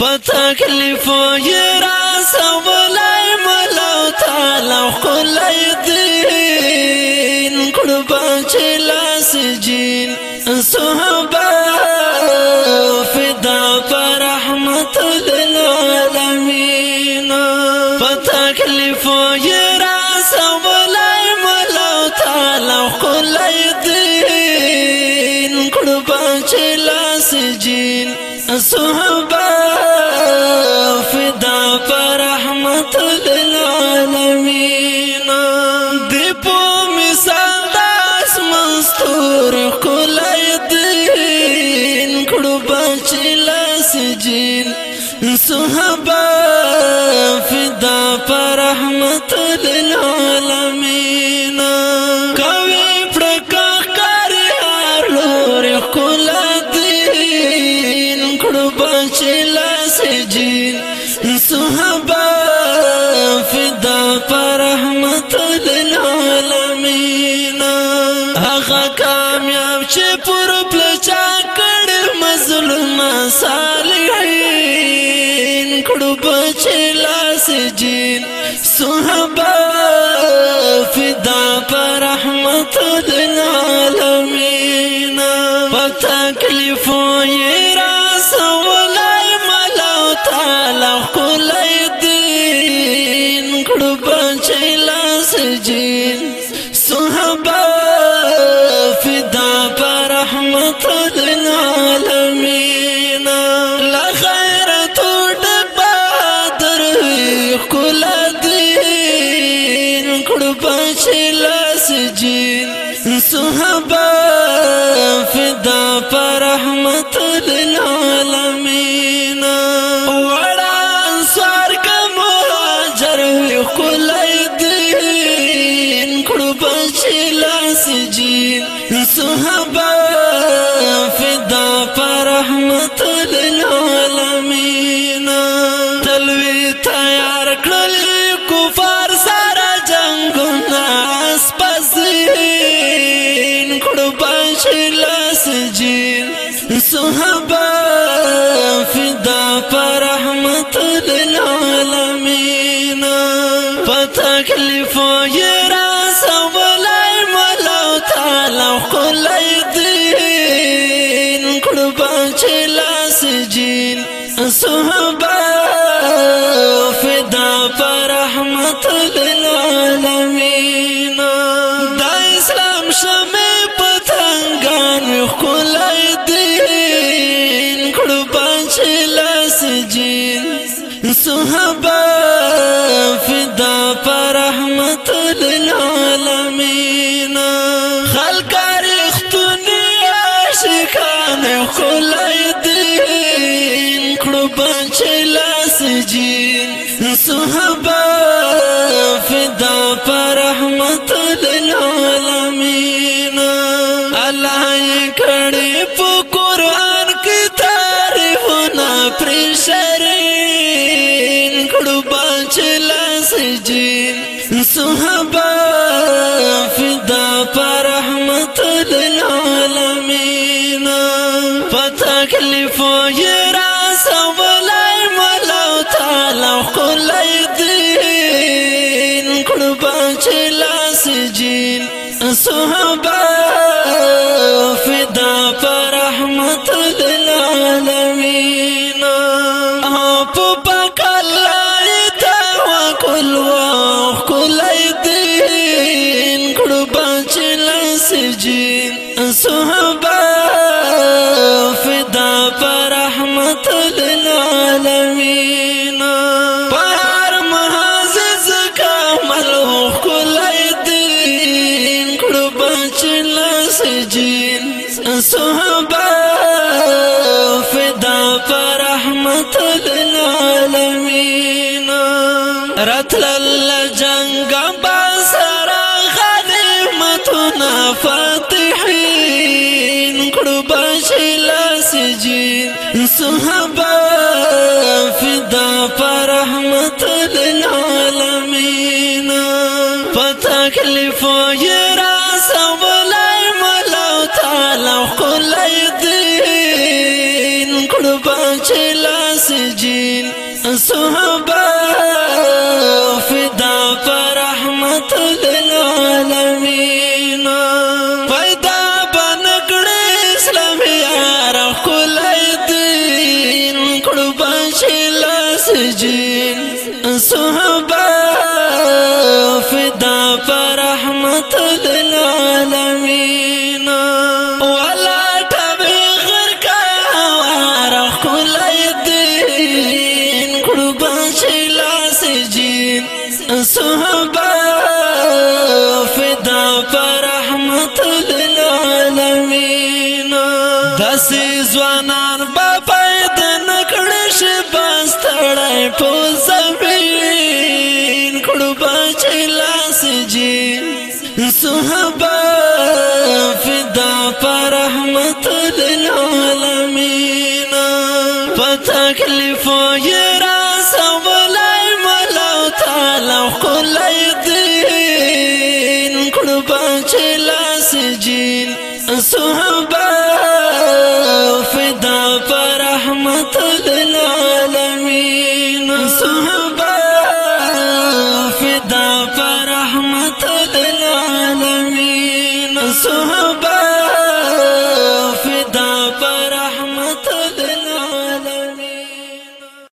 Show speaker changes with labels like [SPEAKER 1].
[SPEAKER 1] فتکلیف یې را سولای مولا تعالی خلای دین. قربان چې لاس جین. صحابه فدا پر رحمت للعالمین. فتکلیف یې را سولای مولا تعالی خلای دین. قربان چې لاس جین. صحابه سجين صحابة فدا پر رحمت للعالمين کوي پړکا کاری لور کول دین کړه بچلا سجين صحابة فدا فتكلف يراس ولا ملا تعالى كل الدين قرب چلا سجين صحبة فدا پر رحمت للعالمين لا خير سجين سجين قربان چلا سجین صحابة فدا پر رحمت للعالمین الله کړي په قرآن کې تعریفونه پر شرین کړو باچ لاس جین صحابة فدا پر رحمت للعالمین فتکلیف یې را سوالای صحابه فدا پر صحبه فدا پر رحمت العالمین رتل جنگ بازار غنیمتنا فاتحین. کړو بشلا سجین صحبه چلا سجين صحبه ځوانان به پید نه کړي شي بس تړای په زمين کړو بچي لاس جي. صحابه فدا پر رحمت للعالمین. فتکلیف ير سوالای مولا تعالی خلای دین. کړو بچي لاس جي. صحابه فدا